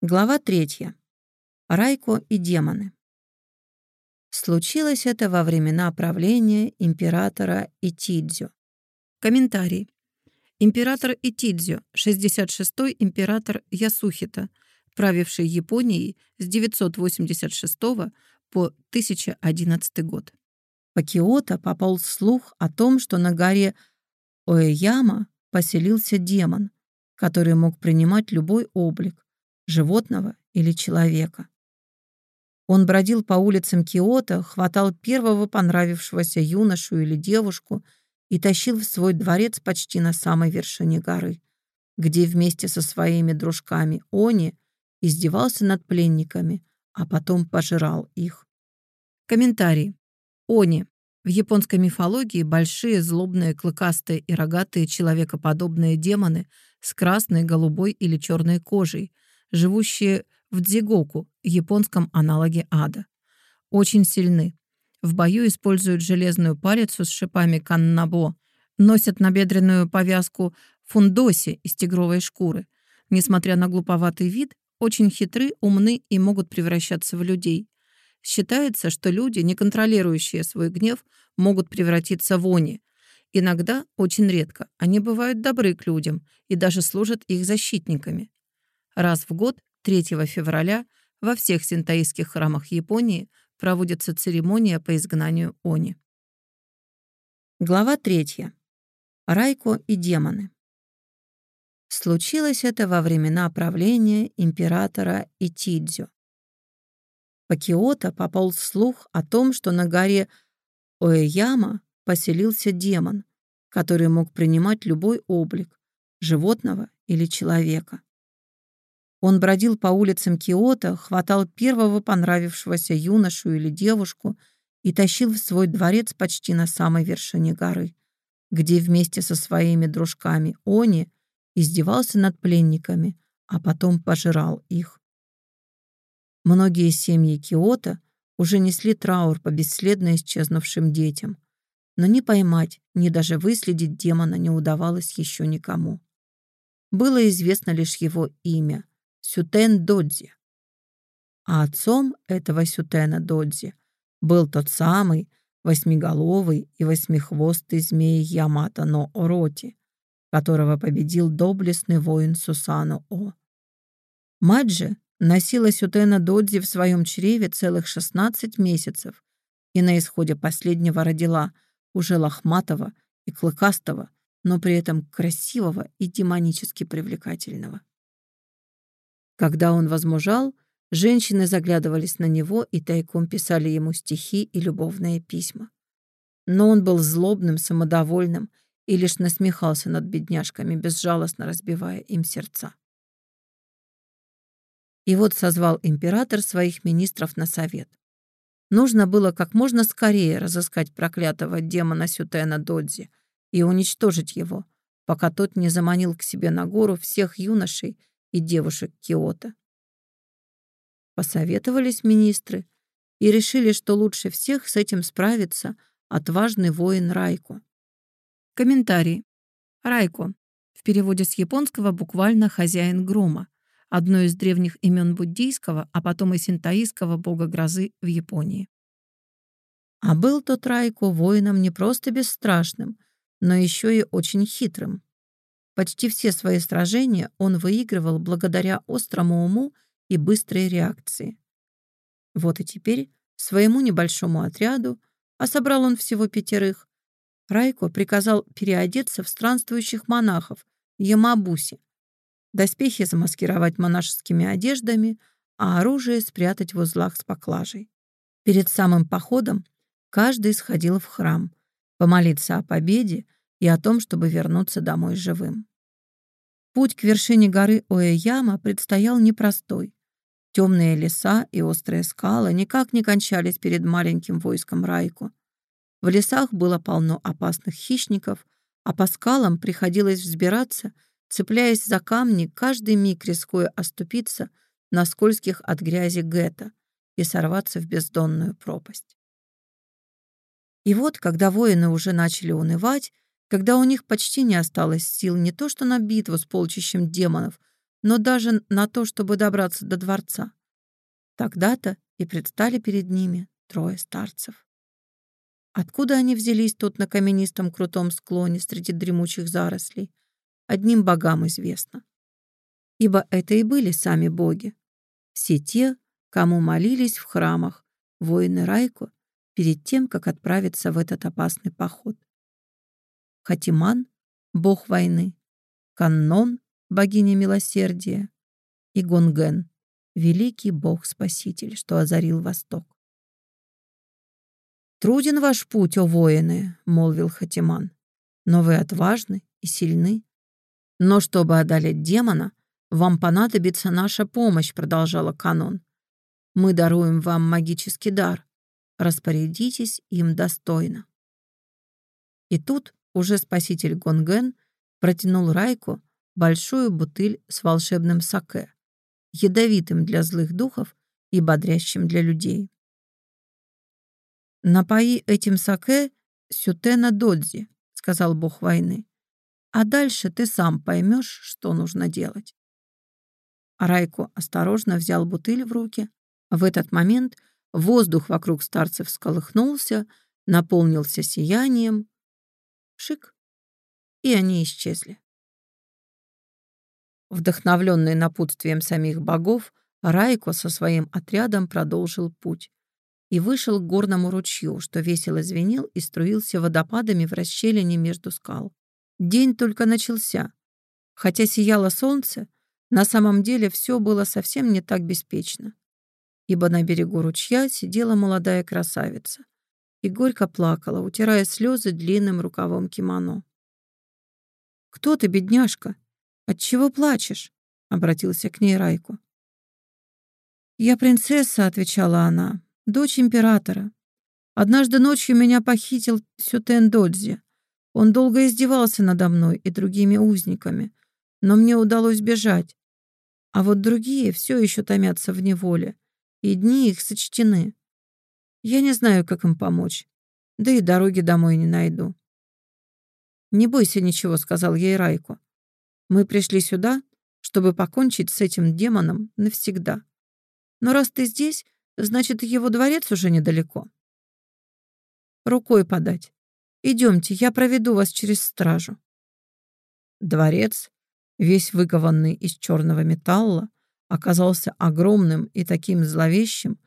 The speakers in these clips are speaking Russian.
Глава третья. Райко и демоны. Случилось это во времена правления императора Итидзю. Комментарий. Император Итидзю, 66-й император Ясухита, правивший Японией с 986 по 1011 год. По Киото попал слух о том, что на горе Оэяма поселился демон, который мог принимать любой облик, животного или человека. Он бродил по улицам Киота, хватал первого понравившегося юношу или девушку и тащил в свой дворец почти на самой вершине горы, где вместе со своими дружками Они издевался над пленниками, а потом пожирал их. Комментарий. Они. В японской мифологии большие, злобные, клыкастые и рогатые человекоподобные демоны с красной, голубой или черной кожей – живущие в Дзигоку, японском аналоге ада. Очень сильны. В бою используют железную палицу с шипами каннабо, носят набедренную повязку фундоси из тигровой шкуры. Несмотря на глуповатый вид, очень хитры, умны и могут превращаться в людей. Считается, что люди, не контролирующие свой гнев, могут превратиться в они. Иногда, очень редко, они бывают добры к людям и даже служат их защитниками. Раз в год, 3 февраля, во всех синтоистских храмах Японии проводится церемония по изгнанию Они. Глава 3. Райко и демоны. Случилось это во времена правления императора Итидзю. По Киото попал слух о том, что на горе Оэяма поселился демон, который мог принимать любой облик — животного или человека. Он бродил по улицам Киота, хватал первого понравившегося юношу или девушку и тащил в свой дворец почти на самой вершине горы, где вместе со своими дружками Они издевался над пленниками, а потом пожирал их. Многие семьи Киота уже несли траур по бесследно исчезнувшим детям, но ни поймать, ни даже выследить демона не удавалось еще никому. Было известно лишь его имя Сютен Додзи. А отцом этого Сютена Додзи был тот самый восьмиголовый и восьмихвостый змей Ямато но Ороти, которого победил доблестный воин Сусану О. Мать же носила Сютена Додзи в своем чреве целых 16 месяцев и на исходе последнего родила уже лохматого и клыкастого, но при этом красивого и демонически привлекательного. Когда он возмужал, женщины заглядывались на него и тайком писали ему стихи и любовные письма. Но он был злобным, самодовольным и лишь насмехался над бедняжками, безжалостно разбивая им сердца. И вот созвал император своих министров на совет. Нужно было как можно скорее разыскать проклятого демона Сютена Додзи и уничтожить его, пока тот не заманил к себе на гору всех юношей и девушек Киота. Посоветовались министры и решили, что лучше всех с этим справится отважный воин Райко. Комментарий. Райко. В переводе с японского буквально «хозяин грома», одно из древних имен буддийского, а потом и синтаистского бога грозы в Японии. А был тот Райко воином не просто бесстрашным, но еще и очень хитрым. Почти все свои сражения он выигрывал благодаря острому уму и быстрой реакции. Вот и теперь своему небольшому отряду, а собрал он всего пятерых, Райко приказал переодеться в странствующих монахов Ямабуси, доспехи замаскировать монашескими одеждами, а оружие спрятать в узлах с поклажей. Перед самым походом каждый сходил в храм, помолиться о победе и о том, чтобы вернуться домой живым. Путь к вершине горы Оэяма предстоял непростой. Темные леса и острые скалы никак не кончались перед маленьким войском Райку. В лесах было полно опасных хищников, а по скалам приходилось взбираться, цепляясь за камни, каждый миг рискуя оступиться на скользких от грязи гетто и сорваться в бездонную пропасть. И вот, когда воины уже начали унывать, когда у них почти не осталось сил не то что на битву с полчищем демонов, но даже на то, чтобы добраться до дворца. Тогда-то и предстали перед ними трое старцев. Откуда они взялись тут на каменистом крутом склоне среди дремучих зарослей, одним богам известно. Ибо это и были сами боги. Все те, кому молились в храмах воины Райку перед тем, как отправиться в этот опасный поход. Хатиман — бог войны, Каннон — богиня милосердия, и Гонген — великий бог-спаситель, что озарил Восток. «Труден ваш путь, о воины», — молвил Хатиман, «но вы отважны и сильны. Но чтобы одолеть демона, вам понадобится наша помощь», — продолжала Канон. «Мы даруем вам магический дар. Распорядитесь им достойно». И тут уже спаситель Гонген протянул Райку большую бутыль с волшебным саке, ядовитым для злых духов и бодрящим для людей. «Напои этим саке Сютена Додзи», — сказал бог войны. «А дальше ты сам поймешь, что нужно делать». Райко осторожно взял бутыль в руки. В этот момент воздух вокруг старцев всколыхнулся, наполнился сиянием. Шик, и они исчезли. Вдохновленный напутствием самих богов, Райко со своим отрядом продолжил путь и вышел к горному ручью, что весело звенел и струился водопадами в расщелине между скал. День только начался. Хотя сияло солнце, на самом деле все было совсем не так беспечно, ибо на берегу ручья сидела молодая красавица и горько плакала, утирая слезы длинным рукавом кимоно. «Кто ты, бедняжка? Отчего плачешь?» — обратился к ней Райку. «Я принцесса», — отвечала она, — «дочь императора. Однажды ночью меня похитил Сютен Додзи. Он долго издевался надо мной и другими узниками, но мне удалось бежать. А вот другие все еще томятся в неволе, и дни их сочтены. Я не знаю, как им помочь, да и дороги домой не найду. «Не бойся ничего», — сказал ей Райку. «Мы пришли сюда, чтобы покончить с этим демоном навсегда. Но раз ты здесь, значит, его дворец уже недалеко. Рукой подать. Идемте, я проведу вас через стражу». Дворец, весь выкованный из черного металла, оказался огромным и таким зловещим,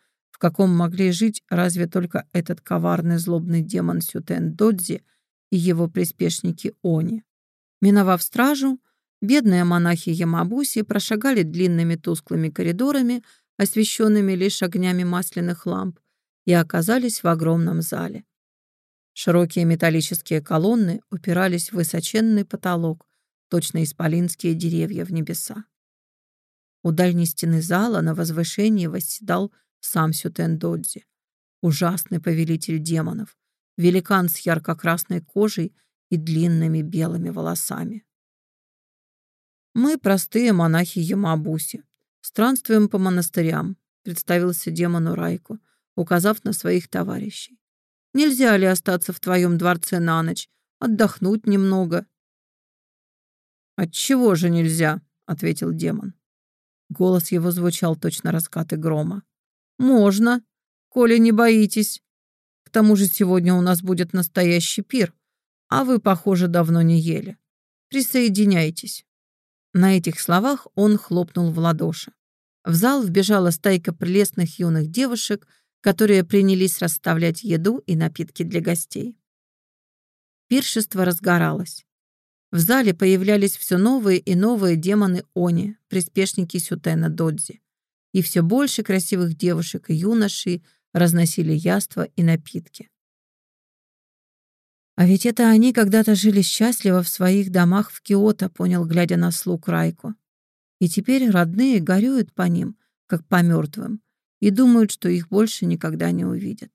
каком могли жить разве только этот коварный злобный демон Сютен Додзи и его приспешники Они. Миновав стражу, бедные монахи Ямабуси прошагали длинными тусклыми коридорами, освещенными лишь огнями масляных ламп, и оказались в огромном зале. Широкие металлические колонны упирались в высоченный потолок, точно исполинские деревья в небеса. У дальней стены зала на возвышении восседал сам Сютен Додзи, ужасный повелитель демонов, великан с ярко-красной кожей и длинными белыми волосами. «Мы простые монахи Ямабуси. Странствуем по монастырям», — представился демону Райку, указав на своих товарищей. «Нельзя ли остаться в твоем дворце на ночь, отдохнуть немного?» «Отчего же нельзя?» — ответил демон. Голос его звучал точно раскаты грома. «Можно, коли не боитесь. К тому же сегодня у нас будет настоящий пир, а вы, похоже, давно не ели. Присоединяйтесь». На этих словах он хлопнул в ладоши. В зал вбежала стайка прелестных юных девушек, которые принялись расставлять еду и напитки для гостей. Пиршество разгоралось. В зале появлялись все новые и новые демоны Они, приспешники Сютена Додзи. И все больше красивых девушек и юношей, разносили яства и напитки. А ведь это они когда-то жили счастливо в своих домах в Киото, понял, глядя на слуг Райку. И теперь родные горюют по ним, как по мертвым, и думают, что их больше никогда не увидят.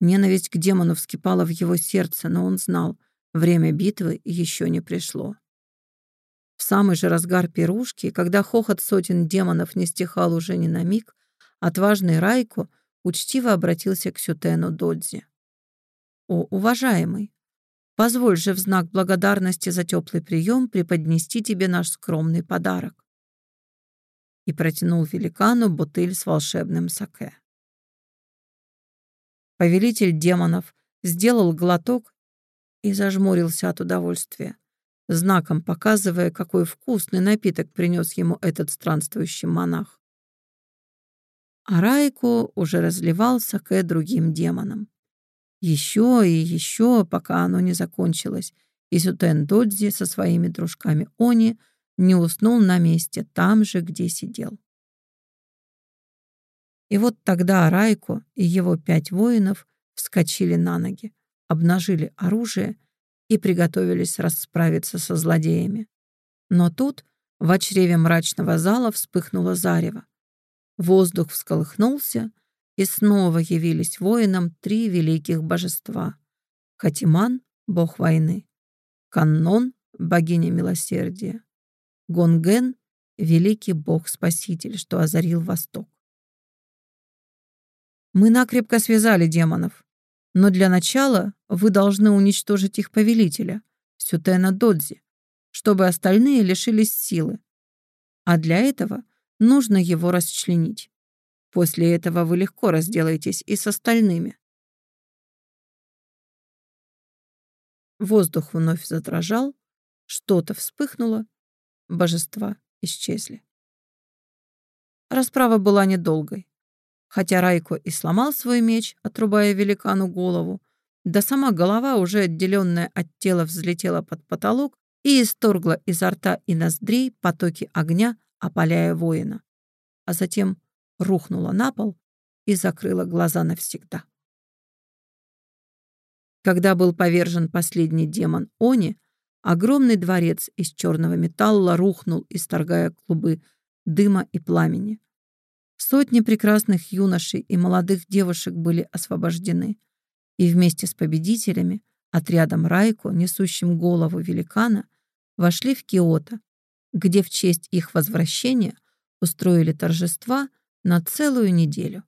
Ненависть к демону вскипала в его сердце, но он знал, время битвы еще не пришло. В самый же разгар пирушки, когда хохот сотен демонов не стихал уже ни на миг, отважный Райку учтиво обратился к Сютену Додзи. «О, уважаемый, позволь же в знак благодарности за теплый прием преподнести тебе наш скромный подарок». и протянул великану бутыль с волшебным саке. Повелитель демонов сделал глоток и зажмурился от удовольствия, знаком показывая, какой вкусный напиток принес ему этот странствующий монах. А Райко уже разливал саке другим демонам. Еще и еще, пока оно не закончилось, и Сютен Додзи со своими дружками Они не уснул на месте, там же, где сидел. И вот тогда Райко и его пять воинов вскочили на ноги, обнажили оружие и приготовились расправиться со злодеями. Но тут в чреве мрачного зала вспыхнуло зарево. Воздух всколыхнулся, и снова явились воинам три великих божества. Хатиман — бог войны, Каннон — богиня милосердия, Гонген — великий бог-спаситель, что озарил Восток. Мы накрепко связали демонов, но для начала вы должны уничтожить их повелителя, Сютена Додзи, чтобы остальные лишились силы. А для этого нужно его расчленить. После этого вы легко разделаетесь и с остальными. Воздух вновь задрожал, что-то вспыхнуло, божества исчезли. Расправа была недолгой. Хотя Райко и сломал свой меч, отрубая великану голову, да сама голова, уже отделенная от тела, взлетела под потолок и исторгла изо рта и ноздрей потоки огня, опаляя воина. А затем рухнула на пол и закрыла глаза навсегда. Когда был повержен последний демон Они, огромный дворец из черного металла рухнул, исторгая клубы дыма и пламени. Сотни прекрасных юношей и молодых девушек были освобождены, и вместе с победителями, отрядом Райко, несущим голову великана, вошли в Киото, где в честь их возвращения устроили торжества на целую неделю.